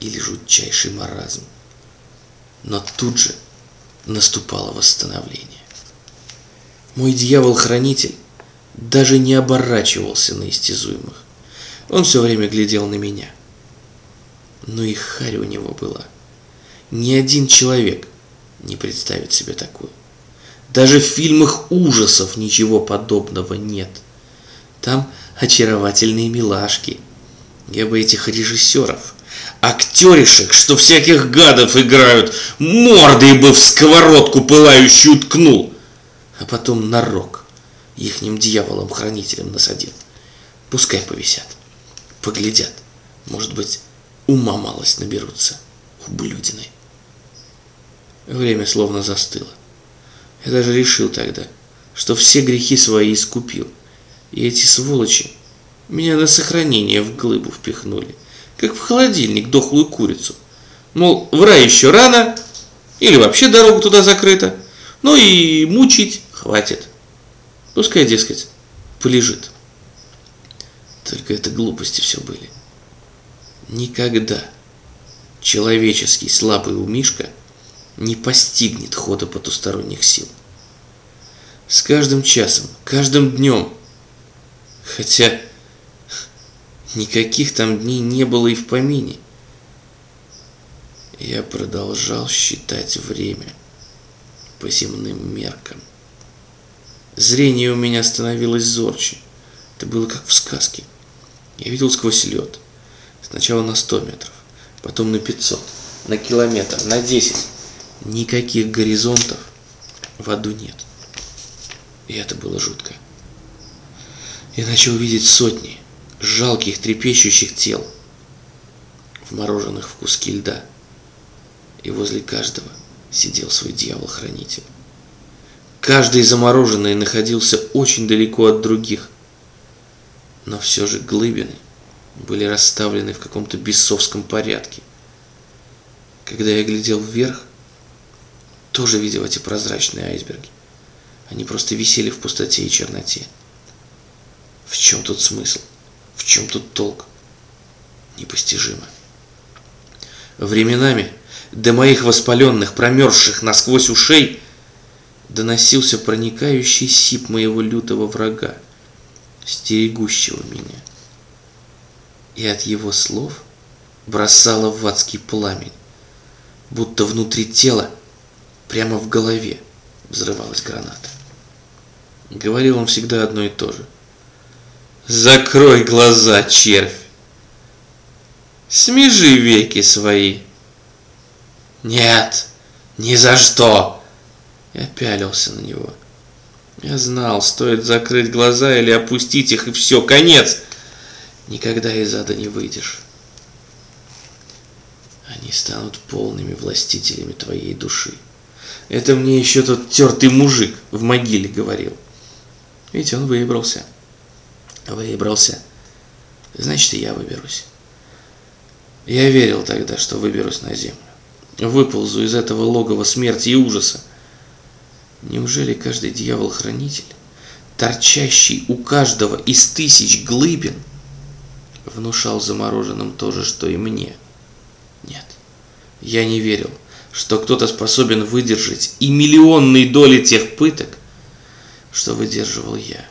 или жутчайший маразм. Но тут же наступало восстановление. Мой дьявол-хранитель даже не оборачивался на истязуемых. Он все время глядел на меня. Но и харь у него была. Ни один человек не представит себе такую. Даже в фильмах ужасов ничего подобного нет. Там очаровательные милашки. Я бы этих режиссеров, актеришек, что всяких гадов играют, мордой бы в сковородку пылающую ткнул, а потом на рог ихним дьяволом-хранителем насадил. Пускай повисят, поглядят, может быть, ума малость наберутся, ублюдины. Время словно застыло. Я даже решил тогда, что все грехи свои искупил, и эти сволочи меня на сохранение в глыбу впихнули, как в холодильник дохлую курицу. Мол, в рай еще рано, или вообще дорога туда закрыта, ну и мучить хватит. Пускай, дескать, полежит. Только это глупости все были. Никогда человеческий слабый умишка не постигнет хода потусторонних сил. С каждым часом, каждым днем, хотя никаких там дней не было и в помине, я продолжал считать время по земным меркам. Зрение у меня становилось зорче. Это было как в сказке. Я видел сквозь лед. Сначала на 100 метров, потом на 500, на километр, на 10. Никаких горизонтов в аду нет. И это было жутко. Я начал видеть сотни жалких трепещущих тел, вмороженных в куски льда. И возле каждого сидел свой дьявол-хранитель. Каждый замороженный находился очень далеко от других. Но все же глыбины были расставлены в каком-то бесовском порядке. Когда я глядел вверх, тоже видел эти прозрачные айсберги. Они просто висели в пустоте и черноте. В чем тут смысл? В чем тут толк? Непостижимо. Временами до моих воспаленных, промерзших насквозь ушей доносился проникающий сип моего лютого врага, стерегущего меня. И от его слов бросало в адский пламень, будто внутри тела, прямо в голове, взрывалась граната. Говорил он всегда одно и то же. «Закрой глаза, червь! Смежи веки свои!» «Нет, ни за что!» Я пялился на него. Я знал, стоит закрыть глаза или опустить их, и все, конец. Никогда из ада не выйдешь. Они станут полными властителями твоей души. Это мне еще тот тертый мужик в могиле говорил. Ведь он выбрался. Выбрался. Значит, и я выберусь. Я верил тогда, что выберусь на землю. Выползу из этого логова смерти и ужаса. Неужели каждый дьявол-хранитель, торчащий у каждого из тысяч глыбин, внушал замороженным то же, что и мне? Нет, я не верил, что кто-то способен выдержать и миллионные доли тех пыток, что выдерживал я.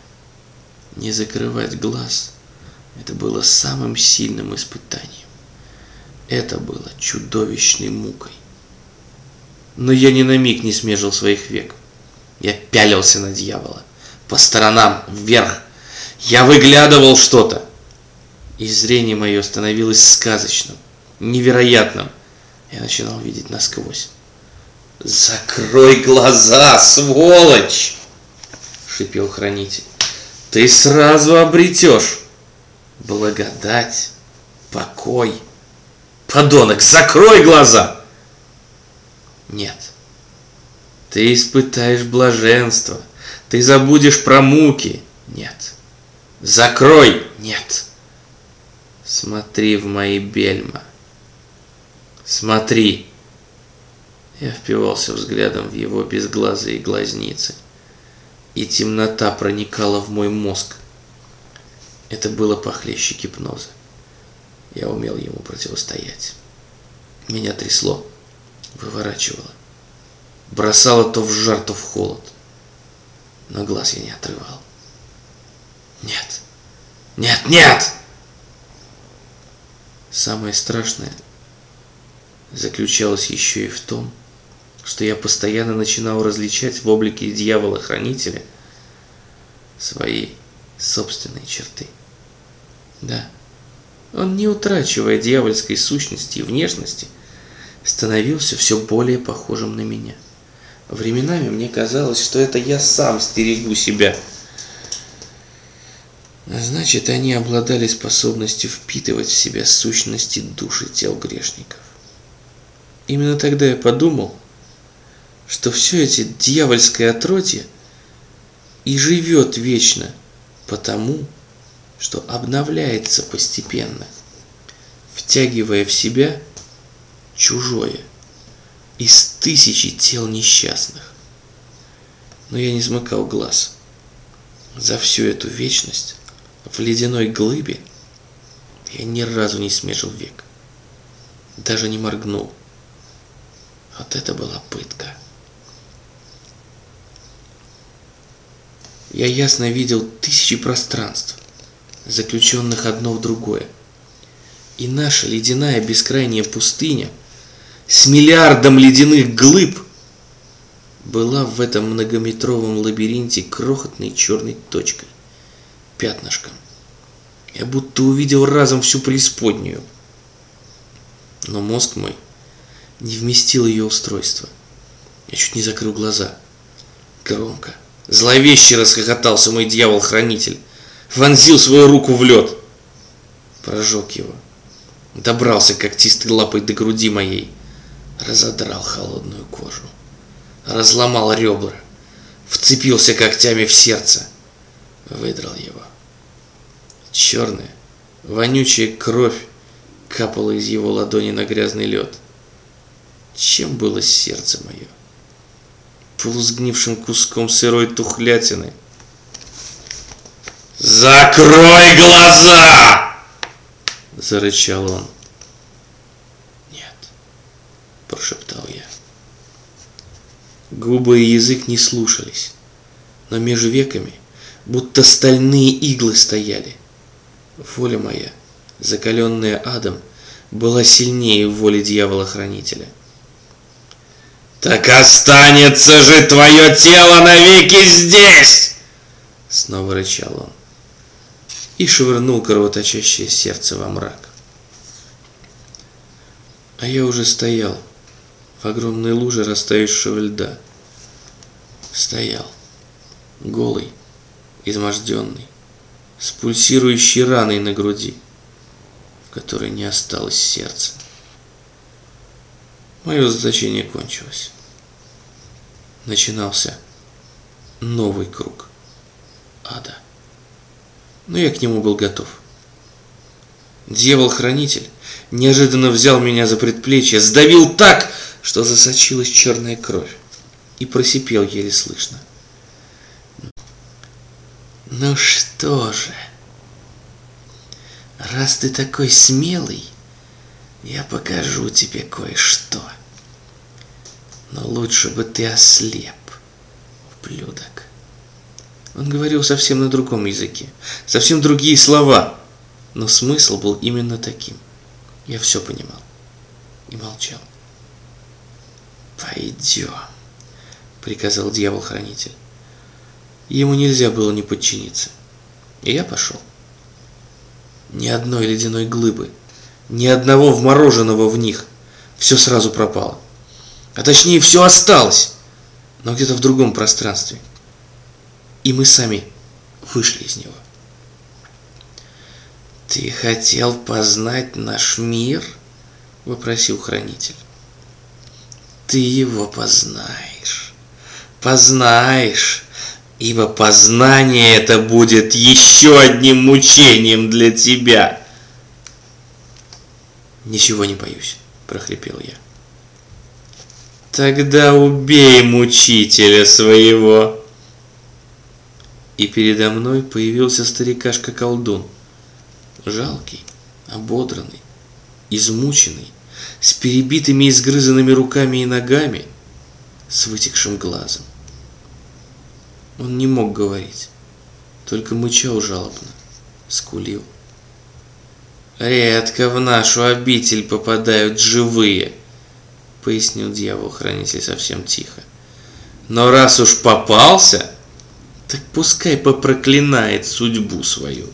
Не закрывать глаз – это было самым сильным испытанием. Это было чудовищной мукой. Но я ни на миг не смежил своих век. Я пялился на дьявола. По сторонам, вверх. Я выглядывал что-то. И зрение мое становилось сказочным, невероятным. Я начинал видеть насквозь. «Закрой глаза, сволочь!» — шипел хранитель. «Ты сразу обретешь благодать, покой. Подонок, закрой глаза!» «Нет, ты испытаешь блаженство. Ты забудешь про муки. Нет. Закрой. Нет. Смотри в мои бельма. Смотри. Я впивался взглядом в его безглазые глазницы. И темнота проникала в мой мозг. Это было похлеще гипноза. Я умел ему противостоять. Меня трясло, выворачивало. Бросало то в жар, то в холод. Но глаз я не отрывал. Нет, нет, нет! Самое страшное заключалось еще и в том, что я постоянно начинал различать в облике дьявола-хранителя свои собственные черты. Да, он, не утрачивая дьявольской сущности и внешности, становился все более похожим на меня. Временами мне казалось, что это я сам стерегу себя. А значит, они обладали способностью впитывать в себя сущности души тел грешников. Именно тогда я подумал, что все эти дьявольское отродье и живет вечно, потому что обновляется постепенно, втягивая в себя чужое из тысячи тел несчастных. Но я не смыкал глаз. За всю эту вечность в ледяной глыбе я ни разу не смежил век. Даже не моргнул. Вот это была пытка. Я ясно видел тысячи пространств, заключенных одно в другое. И наша ледяная бескрайняя пустыня с миллиардом ледяных глыб была в этом многометровом лабиринте крохотной черной точкой, пятнышком. Я будто увидел разом всю преисподнюю. Но мозг мой не вместил ее устройство. Я чуть не закрыл глаза. Громко, зловеще расхохотался мой дьявол-хранитель вонзил свою руку в лед. Прожег его. Добрался когтистой лапой до груди моей. Разодрал холодную кожу. Разломал ребра. Вцепился когтями в сердце. Выдрал его. Черная, вонючая кровь капала из его ладони на грязный лед. Чем было сердце мое? Полусгнившим куском сырой тухлятины – «Закрой глаза!» – зарычал он. «Нет», – прошептал я. Губы и язык не слушались, но между веками будто стальные иглы стояли. Воля моя, закаленная адом, была сильнее воли дьявола-хранителя. «Так останется же твое тело навеки здесь!» Снова рычал он и швырнул кровоточащее сердце во мрак. А я уже стоял в огромной луже растаявшего льда. Стоял, голый, изможденный, с пульсирующей раной на груди, в которой не осталось сердца. Мое заточение кончилось. Начинался новый круг ада но я к нему был готов. Дьявол-хранитель неожиданно взял меня за предплечье, сдавил так, что засочилась черная кровь, и просипел еле слышно. «Ну что же, раз ты такой смелый, я покажу тебе кое-что. Но лучше бы ты ослеп, ублюдок». Он говорил совсем на другом языке, совсем другие слова, но смысл был именно таким. Я все понимал и молчал. «Пойдем», — приказал дьявол-хранитель. Ему нельзя было не подчиниться. И я пошел. Ни одной ледяной глыбы, ни одного вмороженного в них. Все сразу пропало. А точнее, все осталось, но где-то в другом пространстве и мы сами вышли из него. «Ты хотел познать наш мир?» – вопросил хранитель. «Ты его познаешь, познаешь, ибо познание это будет еще одним мучением для тебя». «Ничего не боюсь», – прохрипел я. «Тогда убей мучителя своего», и передо мной появился старикашка-колдун. Жалкий, ободранный, измученный, с перебитыми и сгрызанными руками и ногами, с вытекшим глазом. Он не мог говорить, только мычал жалобно, скулил. «Редко в нашу обитель попадают живые», — пояснил дьявол-хранитель совсем тихо. «Но раз уж попался, так пускай попроклинает судьбу свою».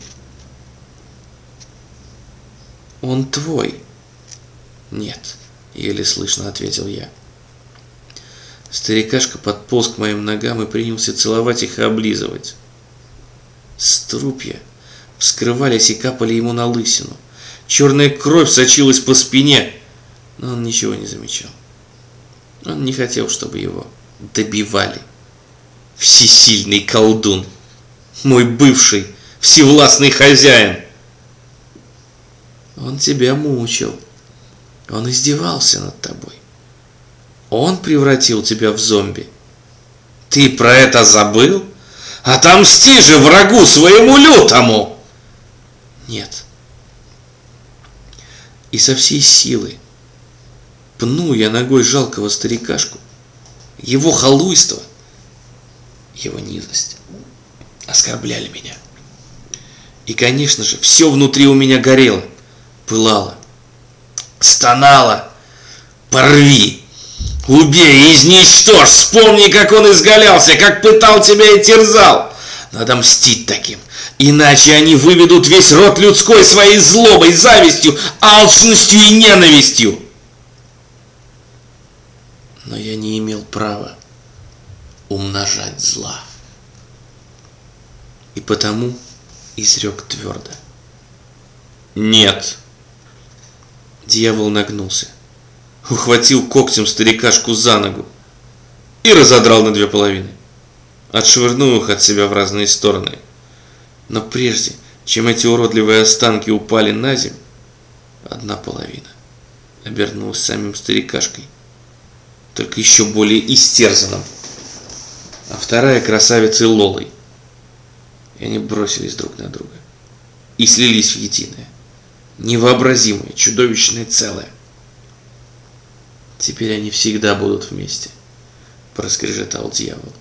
«Он твой». «Нет», — еле слышно ответил я. Старикашка подполз к моим ногам и принялся целовать их и облизывать. Струпья вскрывались и капали ему на лысину. Черная кровь сочилась по спине, но он ничего не замечал. Он не хотел, чтобы его добивали. Всесильный колдун, мой бывший, всевластный хозяин. Он тебя мучил, он издевался над тобой. Он превратил тебя в зомби. Ты про это забыл? Отомсти же врагу своему лютому! Нет. И со всей силы пну я ногой жалкого старикашку. Его халуйство, его низость оскорбляли меня. И, конечно же, все внутри у меня горело, пылало, стонало. Порви! Убей, изничтожь, вспомни, как он изгалялся, как пытал тебя и терзал. Надо мстить таким, иначе они выведут весь род людской своей злобой, завистью, алчностью и ненавистью. Но я не имел права умножать зла. И потому изрек твердо. Нет. Дьявол нагнулся ухватил когтем старикашку за ногу и разодрал на две половины, отшвырнул их от себя в разные стороны. Но прежде, чем эти уродливые останки упали на землю, одна половина обернулась самим старикашкой, только еще более истерзанным, а вторая красавицей Лолой. И они бросились друг на друга и слились в единое, невообразимое, чудовищное целое. Теперь они всегда будут вместе, проскрежетал дьявол.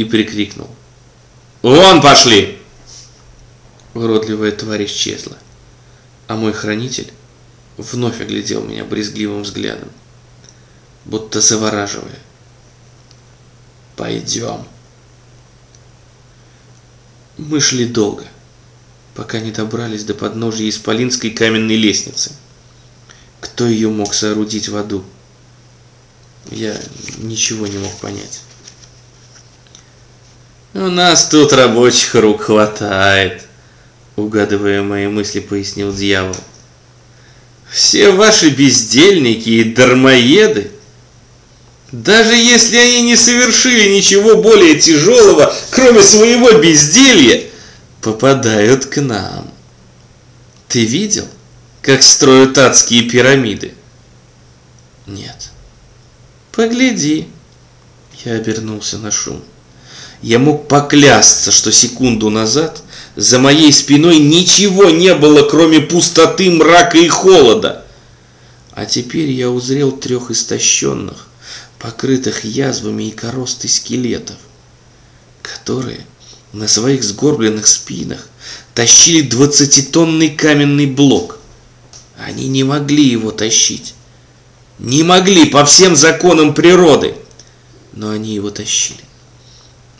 И прикрикнул. Вон пошли! Уродливая тварь исчезла, а мой хранитель вновь оглядел меня брезгливым взглядом, будто завораживая. Пойдем. Мы шли долго, пока не добрались до подножия Исполинской каменной лестницы – кто ее мог соорудить в аду? Я ничего не мог понять. «У нас тут рабочих рук хватает», — угадывая мои мысли, пояснил дьявол. «Все ваши бездельники и дармоеды, даже если они не совершили ничего более тяжелого, кроме своего безделья, попадают к нам. Ты видел?» как строят адские пирамиды. Нет. Погляди. Я обернулся на шум. Я мог поклясться, что секунду назад за моей спиной ничего не было, кроме пустоты, мрака и холода. А теперь я узрел трех истощенных, покрытых язвами и коростой скелетов, которые на своих сгорбленных спинах тащили двадцатитонный каменный блок. Они не могли его тащить. Не могли по всем законам природы. Но они его тащили,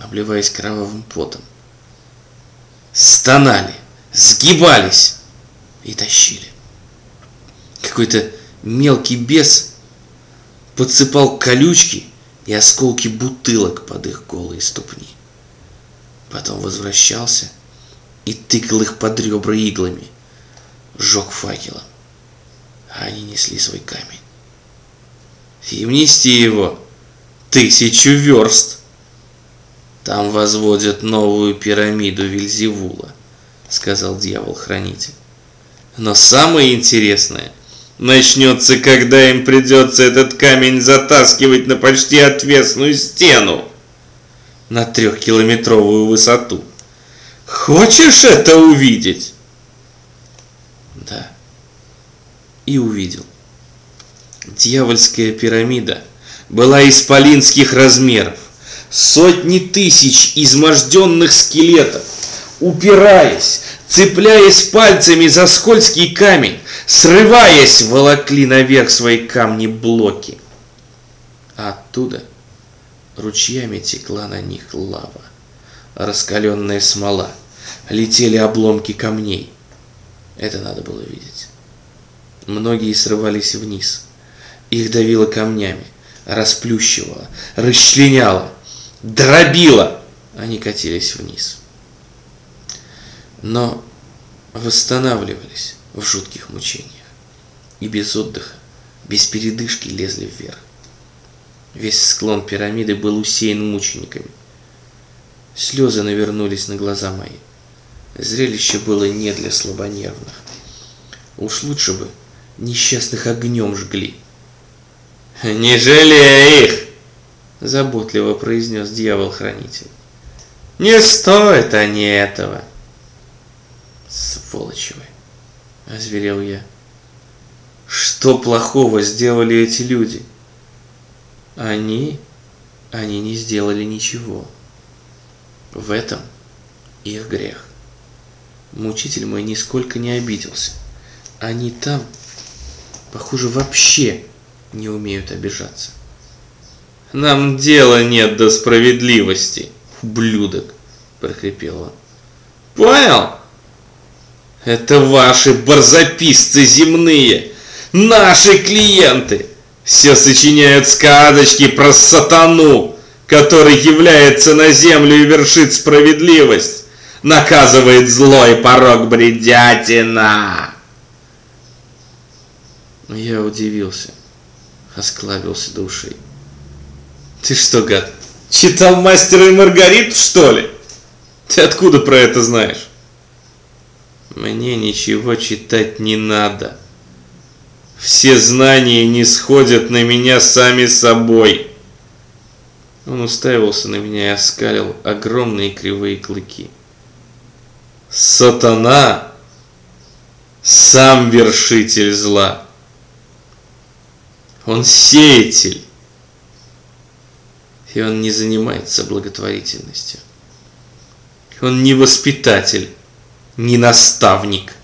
обливаясь кровавым потом. Стонали, сгибались и тащили. Какой-то мелкий бес подсыпал колючки и осколки бутылок под их голые ступни. Потом возвращался и тыкал их под ребра иглами, жег факелом а они несли свой камень. И внести его тысячу верст. Там возводят новую пирамиду Вильзевула, сказал дьявол-хранитель. Но самое интересное начнется, когда им придется этот камень затаскивать на почти отвесную стену на трехкилометровую высоту. Хочешь это увидеть? Да и увидел. Дьявольская пирамида была исполинских размеров. Сотни тысяч изможденных скелетов, упираясь, цепляясь пальцами за скользкий камень, срываясь, волокли наверх свои камни-блоки. А оттуда ручьями текла на них лава, раскаленная смола, летели обломки камней. Это надо было видеть. Многие срывались вниз. Их давило камнями, расплющивало, расчленяло, дробило. Они катились вниз. Но восстанавливались в жутких мучениях. И без отдыха, без передышки лезли вверх. Весь склон пирамиды был усеян мучениками. Слезы навернулись на глаза мои. Зрелище было не для слабонервных. Уж лучше бы несчастных огнем жгли. «Не жалей их!» – заботливо произнес дьявол-хранитель. «Не стоит они этого!» «Сволочи вы!» – озверел я. «Что плохого сделали эти люди?» Они, они не сделали ничего. В этом их грех. Мучитель мой нисколько не обиделся. Они там, похоже, вообще не умеют обижаться. Нам дела нет до справедливости, ублюдок, прохрипел он. Понял? Это ваши барзаписцы земные, наши клиенты. Все сочиняют сказочки про сатану, который является на землю и вершит справедливость, наказывает злой порог бредятина. Я удивился, осклабился до ушей. Ты что, гад, читал «Мастера и Маргариту», что ли? Ты откуда про это знаешь? Мне ничего читать не надо. Все знания не сходят на меня сами собой. Он уставился на меня и оскалил огромные кривые клыки. Сатана – сам вершитель зла. Он сеятель. И он не занимается благотворительностью. Он не воспитатель, не наставник –